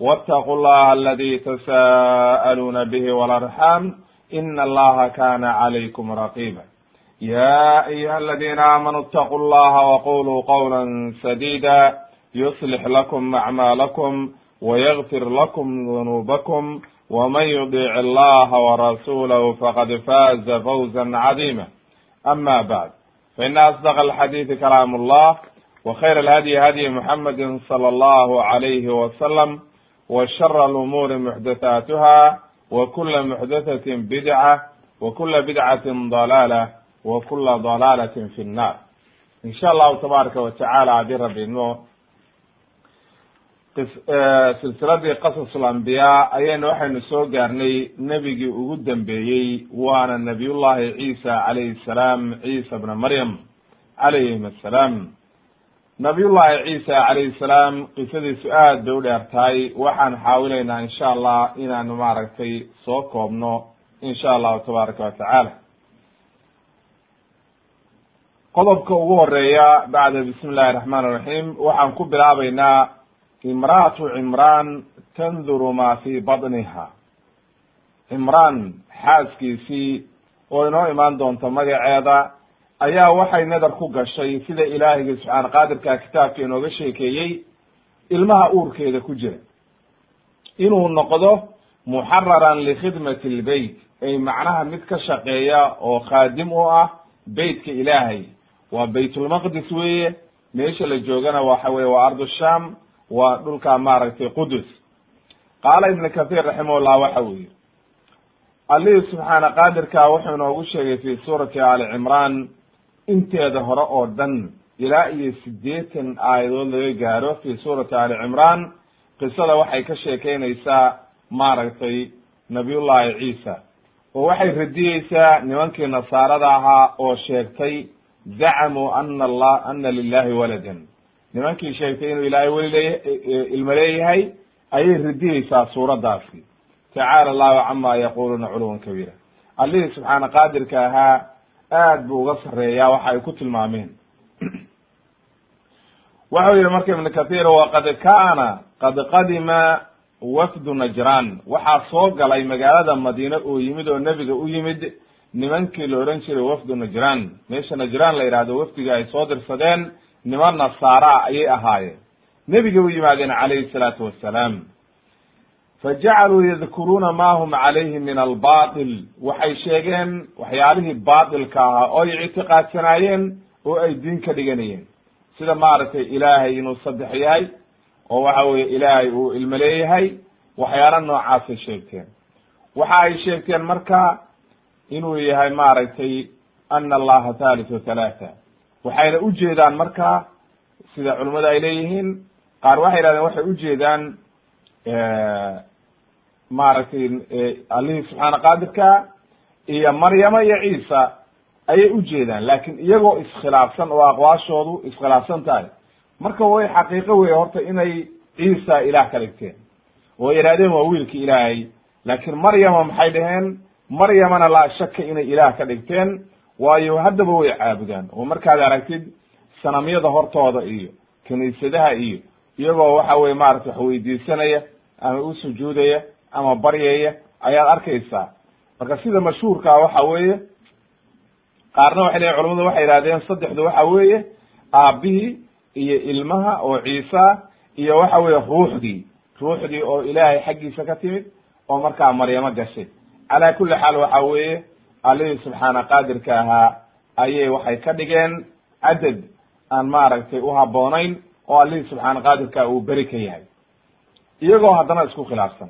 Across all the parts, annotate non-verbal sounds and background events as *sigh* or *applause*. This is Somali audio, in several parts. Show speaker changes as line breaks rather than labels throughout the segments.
واتقوا الله الذي تساءلون به والارحام ان الله كان عليكم رقيبا يا ايها الذين امنوا اتقوا الله وقولوا قولا سديدا يصلح لكم اعمالكم ويغفر لكم ذنوبكم ومن يطيع الله ورسوله فقد فاز فوزا عظيما اما بعد فان اصدق الحديث كلام الله وخير الهدي هدي محمد صلى الله عليه وسلم وشر الأمور محدثاتها وكل محدثة بدعة وكل بدعة ضلالة وكل ضلالة في النار إن شاء الله تبارك وتعالى hadii rabi idmo silsiladii qasas alambiyaa ayayna waxaynu soo gaarnay nebigii ugu dambeeyey waana nabiyullahi ciisa calayhi salaam ciisa bna maryam calayhim assalaam nabiyullahi ciisa calayhi salaam qisadiisu aad bay u dheer tahay waxaan xaawilaynaa insha allah inaanu maaragtay soo koobno insha allahu tabaaraka wa tacaala. Qodobka ugu horreeya bacda bismi illahi raxmaan iraxiim waxaan ku bilaabaynaa imra'atu cimraan tanduru ma fi batniha. Cimraan xaaskiisii oo inoo imaan doonto magaceeda ayaa waxay nadar ku gashay sida ilaahiyga subxaana qaadirka kitaabka inooga sheekeeyey ilmaha uurkeeda ku jira. Inuu noqdo muxararan likhidmati lbeyt ay macnaha mid ka shaqeeya oo khaadim u ah beytka ilaahay. Waa baytulmaqdis weeye meesha la joogana waxa weye waa ardu sham waa dhulka maaragtay qudus. Qaala ibn kathir raximahullah waxa weeye allihii subxaana qaadirka wuxuu inoogu sheegay fi suurati ali cimraan inteeda hore oo dhan ilaa iyo siddeetan aayadood laga gaaro fi suurati ali cimraan qisada waxay ka sheekeynaysaa maaragtay nabiyullahi ciisa. Oo waxay radiyeysaa nimankii nasaarada ahaa oo sheegtay zacamuu ana allah ana lilahi waladan. Nimankii sheegtay inuu ilaahay weli leeya ilmo leeyahay ayay radiyeysaa suuraddaasi. Tacaala allahu cama yaquluuna culuwan kabiira. Allihii subxaana qaadirka ahaa aad buu uga sareeyaa waxa ay ku tilmaameen. *clears throat* Wuxuu yihi marka ibn kathir waqad kaana qad qadima wafdu najran. Waxaa soo galay magaalada madiine oo yimid oo nebiga u yimid nimankii la ohan jiray wafdu najran. Meesha najran la yidhahdo wafdiga ay soo dirsadeen niman nasaara ayay ahaayeen. Nebiga u yimaadeen calayhi salaatu wassalaam fajacaluu yadkuruuna ma hum calayhi min albatil waxay sheegeen waxyaalihii batilka ahaa oo ay ictiqaadsanaayeen oo ay diin ka dhiganayeen sida maaragtay ilaahay inuu saddex yahay oo waxa weye ilaahay uu ilmo leeyahay waxyaala noocaasay sheegteen waxa ay sheegteen marka inuu yahay maaragtay ana allaha thalithu thalaatha waxayna ujeedaan marka sida culimmadu ay leeyihiin qaar waxay yihahdeen waxay ujeedaan maaragtay allihii subxaana qaadirka iyo maryama iyo ciisa ayay ujeedaan laakin iyagoo iskhilaafsan oo aqwaashoodu iskhilaafsan tahay. Marka way xaqiiqo wey horta inay ciisa ilaah ka dhigteen oo yidhahdeen waa wiilki ilaahay. Laakin maryama maxay dhaheen? Maryamana laa shaka inay ilaah ka dhigteen waayo haddaba way caabudaan. Oo markaad aragtid sanamyada hortooda iyo kiniisadaha iyo iyagoo waxa weye maarata wax weydiisanaya ama u sujuudaya ama baryaya ayaad arkaysaa. Marka sida mashhuurkaa waxa weeye qaarna waxay leeyiin culamadu waxay yihahdeen saddexdu waxa weeye aabihii iyo ilmaha oo ciisa iyo waxa weeye ruuxdii. Ruuxdii oo ilaahay xaggiisa ka timid oo markaa maryamo gashay. Calaa kulli xaal waxa weeye allihii subxaana qaadirka ahaa ayay waxay ka dhigeen cadad aan maaragtay u habboonayn oo allihii subxaana qaadirka uu beri ka yahay. Iyagoo haddana isku khilaafsan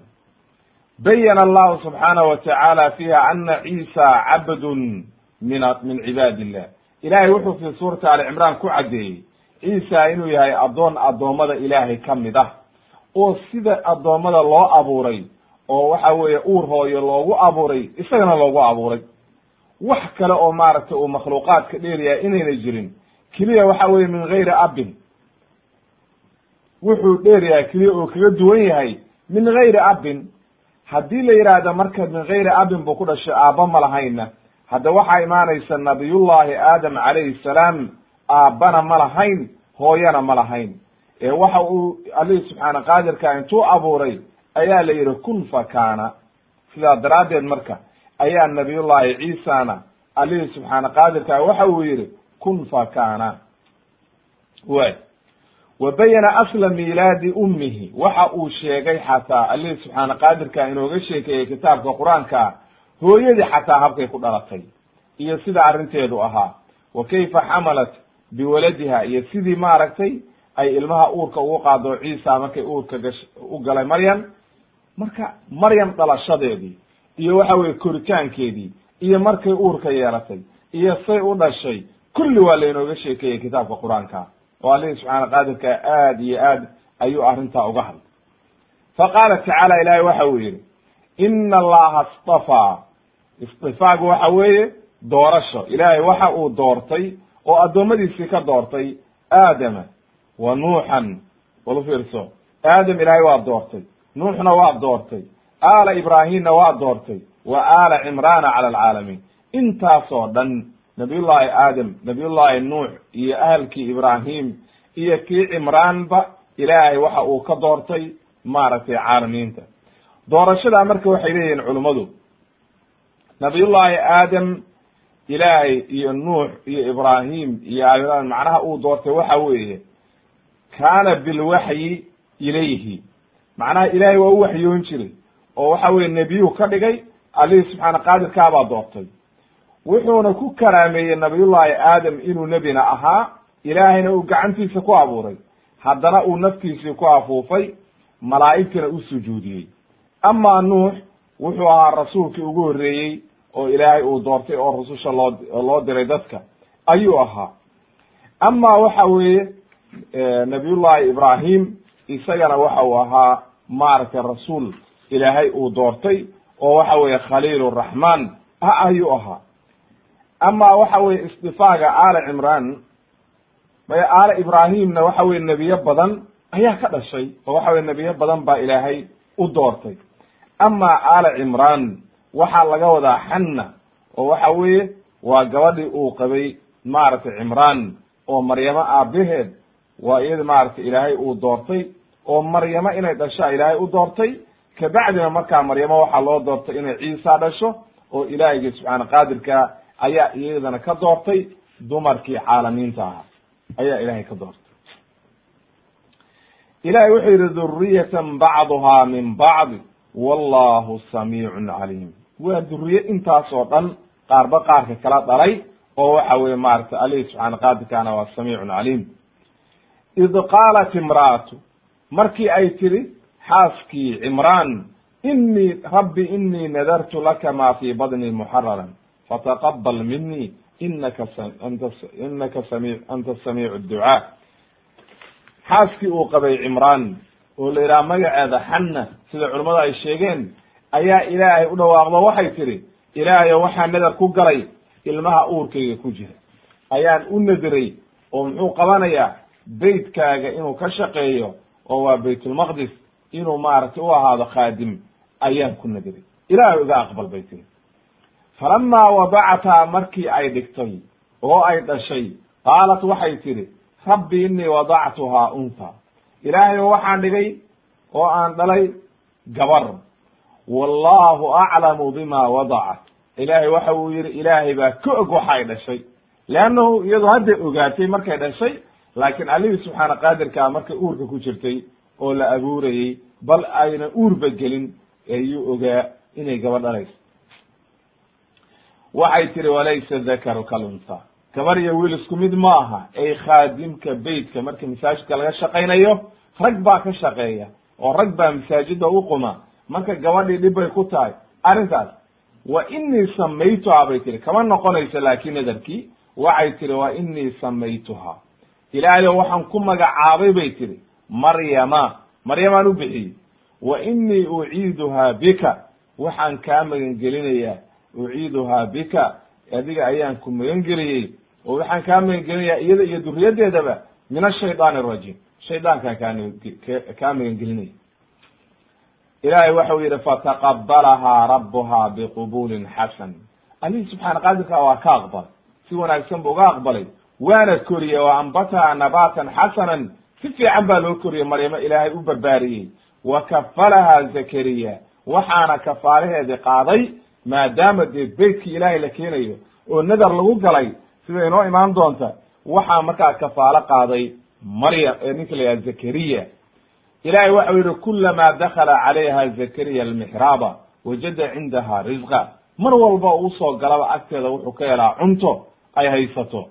bayana allahu subxaanahu watacaala fiiha ana ciisa cabdun min min cibaadi illah ilahay wuxuu fi suurati ali cimraan ku caddeeyey ciisa inuu yahay addoon addoommada ilaahay ka mid ah oo sida addoommada loo abuuray oo waxa weeye uur hooyo loogu abuuray isagana loogu abuuray. Wax kale oo maaragtay uu makhluuqaadka dheeryahay inayna jirin keliya waxa weye min gayri abin wuxuu dheeryahay keliya oo kaga duwan yahay min gayri abin haddii la yidhaahdo marka min gayri abin buu ku dhashay aabba ma lahayna. Hadda waxaa imaanaysa nabiyullahi aadam calayhi salaam aabbana ma lahayn hooyana ma lahayn. Ee waxa uu alihi subxaana qaadirka intuu abuuray ayaa la yidhi kun fa kaana. Sidaa daraaddeed marka ayaa nabiyullahi ciisana alihi subxaana qaadirka waxa uu yidhi kun fa kaana. Way wa bayana asla miilaadi ummihi. Waxa uu sheegay xataa alihi subxaana qaadirka inooga sheekeeyey kitaabka qur'aanka hooyadii xataa habkay ku dhalatay iyo sida arrinteedu ahaa. Wa kayfa xamalat biwaladiha iyo sidii maaragtay ay ilmaha uurka ugu qaado ciisa markay uurka gash u galay maryam. Marka maryam dhalashadeedii iyo waxa weye koritaankeedii iyo markay uurka yeelatay iyo say u dhashay kulli waa laynooga sheekeeyey kitaabka qur'aanka oo alihi subxaana qaadirka aad iyo aad ayuu arrintaa uga hadlay. Fa qaala tacaala ilahay waxa uu yihi ina allaha istafaa istifaagu waxa weeye doorasho. Ilaahay waxa uu doortay oo addoommadiisii ka doortay aadama wa nuuxan. Walu fiirso aadam ilaahay waa doortay nuuxna waa doortay aala ibraahimna waa doortay wa aala cimraana cala alcaalamiin intaasoo dhan nabiyullahi aadam nabiyullahi nuux iyo ahalkii ibraahim iyo kii cimraanba ilaahay waxa uu ka doortay maaragtay caalamiinta. Doorashadaa marka waxay leeyihiin culummadu nabiyullahi aadam ilaahay iyo nuux iyo ibraahim iyo macnaha uu doortay waxa weeye kaana bilwaxyi ilayhi. Macnaha ilaahay waa u waxyoon jiray oo waxa weye nebiyuu ka dhigay allihii subxaana qaadirkaabaa doortay wuxuuna ku karaameeyey nabiyullahi aadam inuu nebina ahaa ilaahayna uu gacantiisa ku abuuray. Haddana uu naftiisii ku afuufay malaa'igtina u sujuudiyey. Amaa nuux wuxuu ahaa rasuulkii ugu horreeyey oo ilaahay uu doortay oo rususha loo loo diray dadka. Ayuu ahaa. Amaa waxa weeye nabiyullahi ibraahim isagana waxa uu ahaa maaragtay rasuul ilaahay uu doortay oo waxa weeye khaliil raxmaan ah ayuu ahaa amaa waxa weye istifaaga aala cimraan may aala ibraahimna waxa weye nebiyo badan ayaa ka dhashay oo waxa weye nebiyo badan baa ilaahay u doortay. Amaa aala cimraan waxaa laga wadaa xanna oo waxa weeye waa gabadhii uu qabay maaragtay cimraan oo maryamo aabaheed waa iyadi maaragtay ilaahay uu doortay oo maryamo inay dhashaa ilaahay u doortay. Kabacdina markaa maryamo waxaa loo doortay inay ciisa dhasho oo ilaahiygi subxaana qaadirka ayaa iyadana ka doortay dumarkii caalamiinta ahaa. Ayaa ilahay ka doortay. Ilahay wuxuu yihi duriyatan bacduhaa min bacdi wallahu samiicun caliim. Waa duriye intaas oo dhan qaarba qaarka kala dhalay oo waxa weye maaragtay alihi subxaana qaadirkaana waa samiicun caliim. Id qaalat imra'atu markii ay tiri xaaskii cimraan inii rabbi inii nadartu laka ma fii badni muxararan fataqabal minii inaka inaka sami anta samiicu ducaa xaaskii uu qabay cimraan oo la yidhaha magaceeda xanna sida culammadu ay sheegeen ayaa ilaahay u dhawaaqdo waxay tidhi ilaahayo waxaa nadar ku galay ilmaha uurkayga ku jira. Ayaan u nadiray oo muxuu qabanayaa beytkaaga inuu ka shaqeeyo oo waa baytulmaqdis inuu maaragtay u ahaado khaadim ayaan ku nadiray. Ilaahay iga aqbal bay tiri falamaa wadacataa markii ay dhigtay oo ay dhashay qaalat waxay tidhi rabbi inii wadactuhaa unha ilaahay waxaan dhigay oo aan dhalay gabar wallahu aclamu bima wadacat ilaahay waxa uu yihi ilaahay baa ka og waxa ay dhashay leannahu iyadu hadday ogaatay markay dhashay laakiin allihii subxaana qaadirkaa markay uurka ku jirtay oo la abuurayey bal ayna uurba gelin ayuu ogaa inay gaba dhalayso waxay tihi walaysa dakaru kalunsa gabar iyo wiil isku mid ma aha ay khaadimka beytka markii masaajidka laga shaqaynayo rag baa ka shaqeeya oo rag baa masaajida u quma. Marka gabadhii dhib bay ku tahay. Arrintaas wa inii samaytuhaa bay tihi kama noqonayso laakiin nadarkii waxay tihi wa inii samaytuhaa ilaahayo waxaan ku magacaabay bay tihi maryama maryamaan u bixiyey. Wa inii uciiduhaa bika waxaan kaa magangelinayaa uciiduhaa bika adiga ayaan ku magangeliyey oo waxaan kaa magangelinayaa iyada iyo duriyaddeedaba min ashayطaan arajiim shaydaankaan kaa kaa magangelinaya. Ilaahay waxau yihi fataqabalahaa rabuhaa biqubulin xasan. Alihii subxaana qaadirka waa ka aqbalay. Si wanaagsan bu uga aqbalay. Waana koriyey oo ambataha nabatan xasanan. Si fiican baa loo koriyey maryamo ilaahay u barbaariyey. Wa kafalahaa zakariya waxaana kafaalaheedii qaaday maadaama dee beytkii ilaahay la keenayo oo nadar lagu galay sida inoo imaan doonta waxaa markaa kafaalo qaaday maryam ee ninka la yidhaha zakariya. Ilahay waxau yihi kulamaa dakala calayha zakariya almixraaba wajada cindaha risqa mar walba u soo galaba agteeda wuxuu ka helaa cunto ay haysato.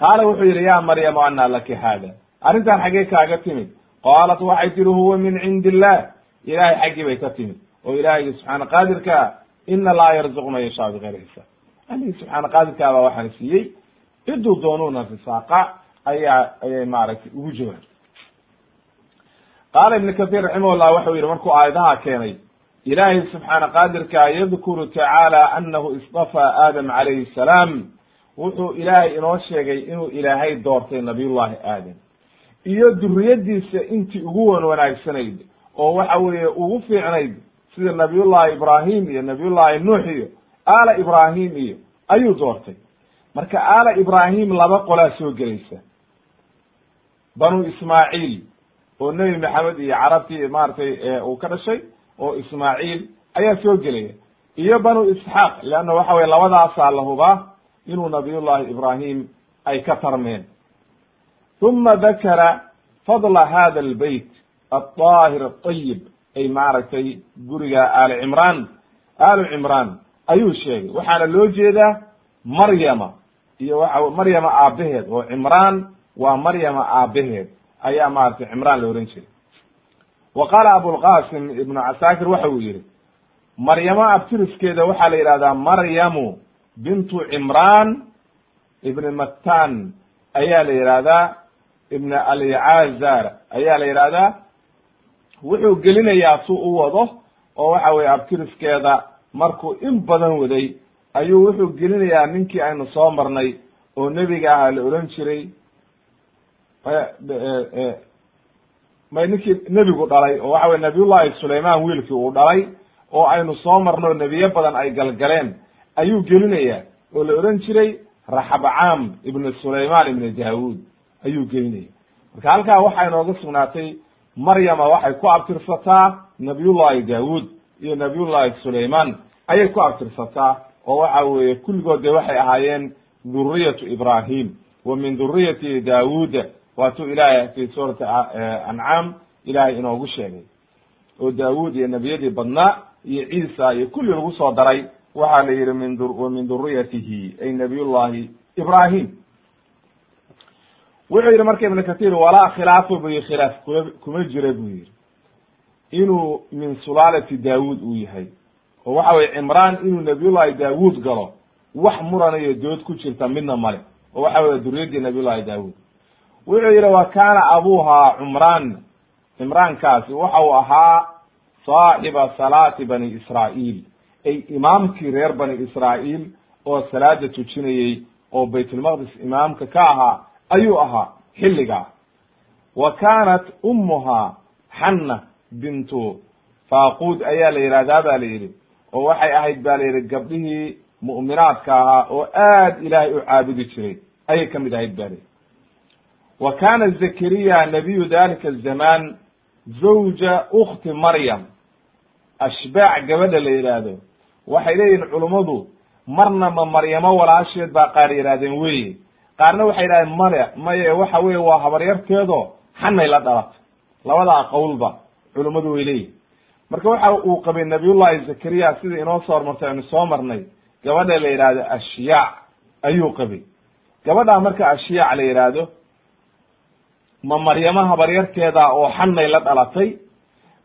Qaala wuxuu yihi ya maryamu anaa laki haada. Arrintan xaggee kaaga timid. Qaalat waxay tihi huwa min cindi illah ilahay xaggii bay ka timid. Oo ilaahaygi subxaana qaadirkaa ina laa yarzuq man yashaa bigayri xisaab alihii subxaana qaadirkaa baa waxaan siiyey ciduu doonuuna risaaqa ayaa ayay maaragtay ugu jawaab qaala ibn kathir raximahullah waxau yihi markuu aayadaha keenay ilaahay subxaana qaadirka yadkuru tacaala anahu istafaa aadam calayhi salaam wuxuu ilaahay inoo sheegay inuu ilaahay doortay nabiyullahi aadam iyo duriyadiisa intii ugu wan wanaagsanayd oo waxa weeye ugu fiicnayd sida nabiyullahi ibrahim iyo nabiyullahi nuux iyo aala ibrahim iyo ayuu doortay. Marka aala ibrahim laba qolaa soo gelaysa. Banu ismaaciil oo nebi maxamed iyo carabtii maaragtay uu ka dhashay oo ismaaciil ayaa soo gelaya. Iyo banu isxaaq leanna waxa weye labadaasaa la hubaa inuu nabiyullahi ibrahim ay ka tarmeen. Uma dakara fadla hada albeyt alطaahir aطayib ay maaragtay guriga aali cimraan. Aalu cimraan ayuu sheegay. Waxaana loo jeedaa maryama. Iyo waxa maryama aabaheed oo cimraan waa maryama aabaheed ayaa maratay cimraan la ohan jiray. Wa qaala abulqasim ibnu casaakir waxa uu yihi maryamo abtiriskeeda waxaa la yidhahdaa maryamu bintu cimraan ibni mattan ayaa la yidhahdaa ibn alicazar ayaa la yidhahdaa wuxuu gelinayaa su u wado oo waxa weye abtiriskeeda markuu in badan waday ayuu wuxuu gelinayaa ninkii aynu soo marnay oo nebiga ahaa la ohan jiray may ninkii nebigu dhalay oo waxa weye nabiyullahi sulayman wiilkii uu dhalay oo aynu soo marno nebiyo badan ay galgaleen ayuu gelinayaa oo la odhan jiray raxabcaam ibnu sulayman ibnu daawud ayuu geynaya marka halkaa waxaa inooga sugnaatay maryama waxay ku abtirsataa nabiyullahi daawud iyo nabiyullahi sulayman ayay ku abtirsataa oo waxa weeye kulligood de waxay ahaayeen dhuriyatu ibrahim wa min dhuriyati daawuda waatuu ilaahay fi suurati ancaam ilaahay inoogu sheegay. Oo daawud iyo nebiyadii badnaa iyo ciisa iyo kulli lagu soo daray waxaa la yihi min wa min dhuriyatihi ay nabiyullahi ibrahim wuxuu yihi marka ibn kathir walaa khilaafa bu yihi khilaaf. Kuma kuma jira buu yihi inuu min sulaalati daawud uu yahay. Oo waxa weye cimraan inuu nabiyullahi daawud galo wax muranayo dood ku jirta midna male oo waxa weye duriyadii nabiyullahi daawud wuxuu yihi wa kaana abuha cumraan. Cimraankaasi waxa uu ahaa saaxiba salaati bani israa'iil. Ay imaamkii reer bani israa'iil oo salaada tujinayey oo baytulmaqdis imaamka ka ahaa ayuu ahaa xilligaa wa kaanat ummuhaa xanna bintu faaquud ayaa la yidhahdaa ba la yidhi oo waxay ahayd ba la yidhi gabdhihii mu'minaadka ahaa oo aad ilaahay u caabudi jiray ayay ka mid ahayd ba la yidhi. Wa kana zakariya nabiyu dalika azamaan zawja ukti maryam. Ashbaac gabadha la yidhaahdo waxay leeyihiin culummadu marna ma maryamo walaasheed baa qaar yidhahdeen weye qaarna waxay yidhahdeen male maye waxa weye waa habaryarteedo xanay la dhalatay labadaa qowlba culummadu way leeyihiin marka waxa uu qabay nabiyullahi zakariya sidai inoo soo hormartay aynu soo marnay gabadha la yidhaahdo ashyaac ayuu qabay. Gabadhaa marka ashyaac la yidhaahdo ma maryamo habaryarteeda oo xannay la dhalatay?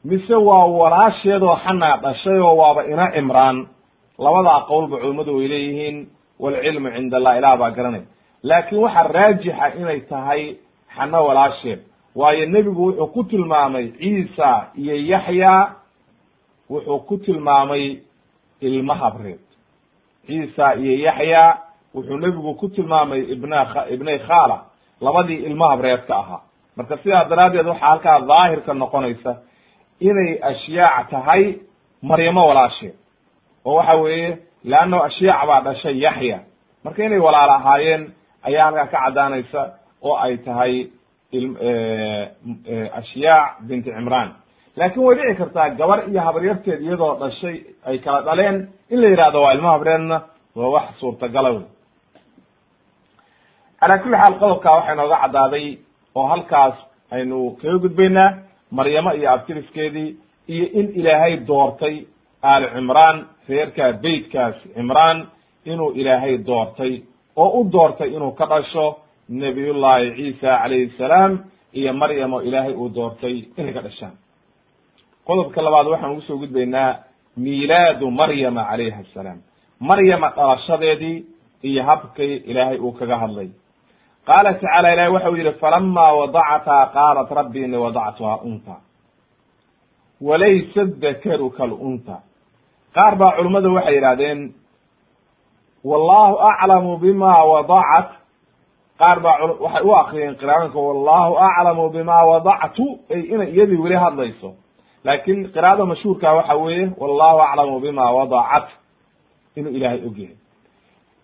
Mise waa walaasheedoo xanaa dhashay oo waaba ina cimraan labadaa qowlba culummadu way leeyihiin walcilmu cinda allah ilaah baa garanay laakiin waxaa raajixa inay tahay xano walaasheed. Waayo nebigu wuxuu ku tilmaamay ciisa iyo yaxya wuxuu ku tilmaamay ilma habreed ciisa iyo yaxya wuxuu nebigu ku tilmaamay ibna ibnay khala labadii ilma habreedka ahaa. Marka sidaa daraaddeed waxaa halkaa daahirka noqonaysa inay ashyaac tahay maryamo walaasheed. Oo waxa weeye leanno ashyaac baa dhashay yaxya. Marka inay walaal ahaayeen ayaa halkaa ka caddaanaysa oo ay tahay ashyaac binti cimraan. Laakin way dhici kartaa gabar iyo habaryarteed iyadoo dhashay ay kala dhaleen in la yihahdo waa ilmo habreedna waa wax suurtagala wey calaa kulli xaal qodobka waxaa inooga caddaaday oo halkaas aynu kaga gudbaynaa maryamo iyo abtiriskeedii iyo in ilaahay doortay aali cimraan reerkaa beytkaas cimraan inuu ilaahay doortay oo u doortay inuu ka dhasho nabiyullahi ciisa calayhi salaam iyo maryam oo ilaahay uu doortay inay ka dhashaan. Qodobka labaad waxaan ugu soo gudbaynaa miilaadu maryama calayha asalaam maryama dhalashadeedii iyo habkii ilaahay uu kaga hadlay. Qaala tacaala ilahi waxau yihi falama wadacataa qaalat rabbi ini wadactuha unta. Walaysa dakaru kalunta qaar baa culummada waxay yidhahdeen wallahu aclamu bima wadacat qaar baa waxay u akriyeen qiraadanka wallahu aclamu bima wadactu ay inay iyadii weli hadlayso. Laakin qiraa'ada mashhuurka waxa weeye wallahu aclamu bima wadacat inuu ilaahay ogyahay.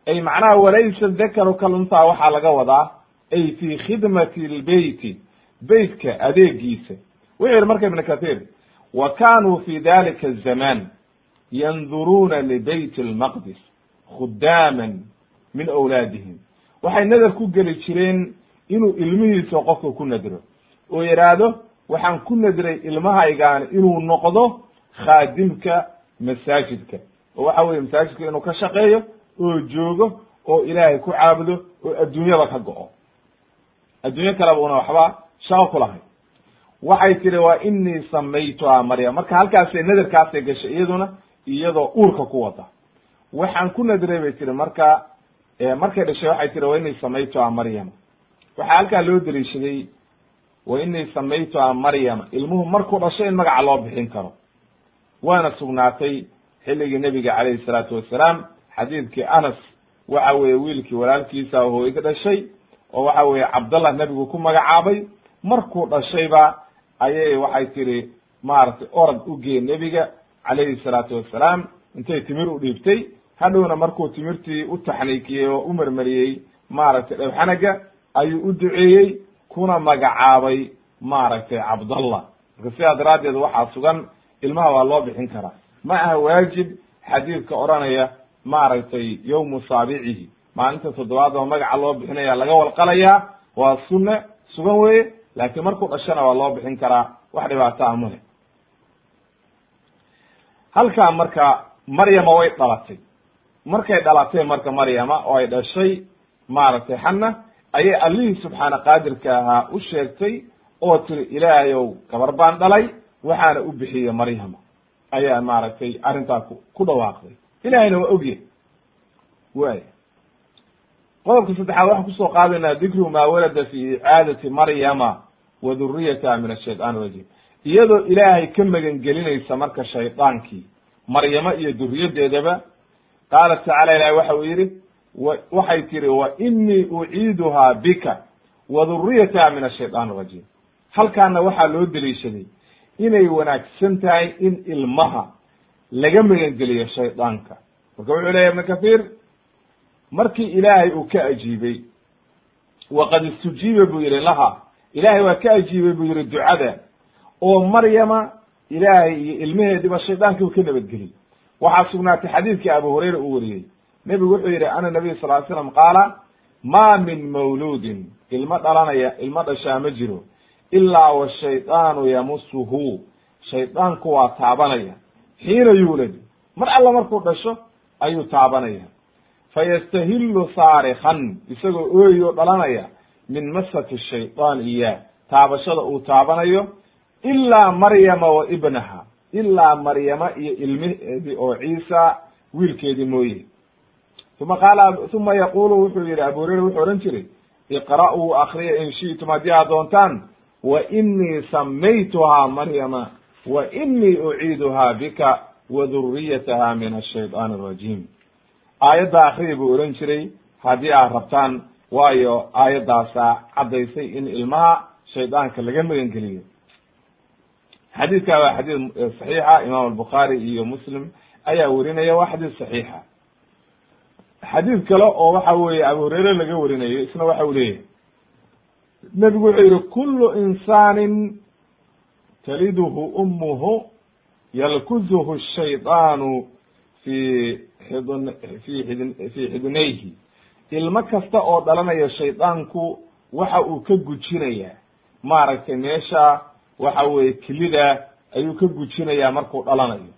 Ay macnaha walaysa dakaru kaluntaa waxaa laga wadaa ay fi khidmati lbeyti beytka adeegiisa wuxuu yihi marka ibn kathir wa kanuu fi dalika azaman yanduruuna libayt lmaqdis khudaaman min awlaadihim. Waxay nadar ku geli jireen inuu ilmihiisa qofka ku nadro oo yidhaahdo waxaan ku nadray ilmahaygaani inuu noqdo khaadimka masaajidka. Oo waxa weye masaajidka inuu ka shaqeeyo oo joogo oo ilaahay ku caabudo oo adduunyada ka go-o. Adduunyo kaleba una waxba shaqo ku lahay. Waxay tiri waa inii samaytuha maryam. Marka halkaasay nadarkaasay gashay iyaduna iyadoo uurka ku wada waxaan ku nadray bay tiri marka markay dhashay waxay tiri wa inii samaytuha maryama waxaa halkaa loo daliishaday wa inii samaytuha maryama ilmuhu markuu dhasho in magaca loo bixin karo. Waana sugnaatay xilligii nebiga calayhi salaatu wassalaam xadiidkii anas waxa weeye wiilkii walaalkiisa hooy ka dhashay oo waxa weeye cabdallah nebigu ku magacaabay. Markuu dhashayba ayay waxay tiri maaragtay orad u gee nebiga calayhi salaatu wassalaam intay timir u dhiibtay hadhowna markuu timirtii u taxniikiyey oo u marmariyey maaragtay dhowxanaga ayuu u duceeyey kuna magacaabay maaragtay cabdallah. Marka sidaa daraaddeed waxaa sugan ilmaha waa loo bixin karaa. Ma aha waajib xadiidka odhanaya maaragtay yawmu saabicihi maalinta toddobaad oo magaca loo bixinaya laga walqalayaa waa sunne sugan weye laakiin markuu dhashana waa loo bixin karaa wax dhibaato ah male halkaa marka maryama way dhalatay markay dhalatay marka maryama oo ay dhashay maaragtay xanna ayay allihii subxaana qaadirka ahaa u sheegtay oo tiri ilaahayow gabar baan dhalay waxaana u bixiyey maryama. Ayaa maaragtay arrintaa ku ku dhawaaqday. Ilahayna waa ogyahay way qodobka saddexaad waxaan ku soo qaadaynaa dikru maa walada fi icaadati maryama wa duriyataha min ashaytaan rajim iyadoo ilaahay ka magan gelinaysa marka shaydaankii maryamo iyo duriyaddeedaba qaala tacala ilahi waxa uu yidhi waxay tiri wa inii uciiduhaa bika wa duriyataha min ashaytaan rajim halkaana waxaa loo deliishaday inay wanaagsan tahay in ilmaha laga magangeliyo shaydaanka marka wuxuu leya ibnu kahiir markii ilaahay uu ka ajiibay waqad istujiiba buu yihi laha ilaahay waa ka ajiibay buu yihi ducada oo maryama ilaahay iyo ilmaheediba shaydaankii uu ka nabadgeliyey waxaa sugnaatay xadiidkii abu hurayra uu wariyey. Nebigu wuxuu yihi ana nabiy sal ly slam qaala ma min mawluudin ilmo dhalanaya ilmo dhashaa ma jiro ilaa washaydaanu yamusuhu shaydaanku waa taabanaya xiina yuulad mar alla markuu dhasho ayuu taabanaya. Fayastahillu saarikan isagoo ooyo dhalanaya min masati shayطaan iya taabashada uu taabanayo ilaa maryama wa ibnaha ilaa maryama iyo ilmaheedii oo ciisa wiilkeedii mooye uma qaala uma yaqulu wuxuu yihi abu hurayra wuxuu odhan jiray iqra'uu akriya in shi'tum haddii aad doontaan wa inii samaytuhaa maryama wa inii uciiduhaa bika wa duriyataha min ashayطaan arajiim aayadda akriya buu odhan jiray haddii aad rabtaan waayo aayaddaasa caddaysay in ilmaha shaydaanka laga magan geliyo xadiidka waa xadiid saxiixa imaam albukhaari iyo muslim ayaa werinaya waa xadiid saxiixa. Xadiid kale oo waxa weeye abu hureyre laga warinayo isna waxa uu leeyahay. Nebigu wuxuu yihi kulu insaanin taliduhu umuhu yalkuzuhu shaydaanu fi xidn fi xidn fi xidnayhi ilmo kasta oo dhalanaya shaydaanku waxa uu ka gujinayaa maaragtay meesha waxa weye kelida ayuu ka gujinayaa markuu dhalanayo.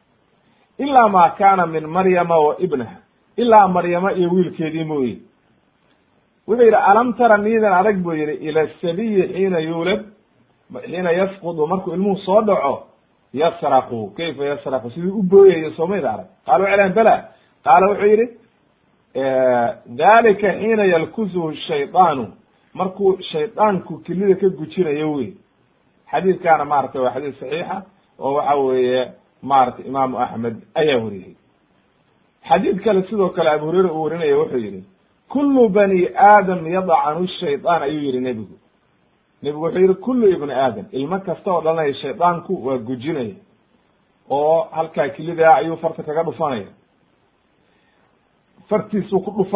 Ilaa ma kana min maryama wa ibnaha ilaa maryama iyo wiilkeedii mooye. Wuxuu yidhi alam tara niidan adag buu yihi ila sabiyi xiina yuulad xiina yasqudu markuu ilmuhu soo dhaco yasraqu. Kayfa yasraqu? Siduu u booyayo soomayda arag. Waxay lahan bela qaala wuxuu yihi dalika xiina yalkuzuhu shaydaanu markuu shaydaanku kelida ka gujinayo wey xadiidkaana maratay waa xadiid saxiixa oo waxa weeye maratay imaamu axmed ayaa wariyey. Xadiid kale sidoo kale abu hureyre uu warinaya wuxuu yihi kulu bani aadam yadcanu shayطaan ayuu yihi nebigu. Nebigu wuxuu yihi kulu ibni aadam ilmo kasta oo dhalanaya shaydaanku waa gujinaya oo halkaa kelidaa ayuu farta kaga dhufanaya. Fartiisuu ku dhufan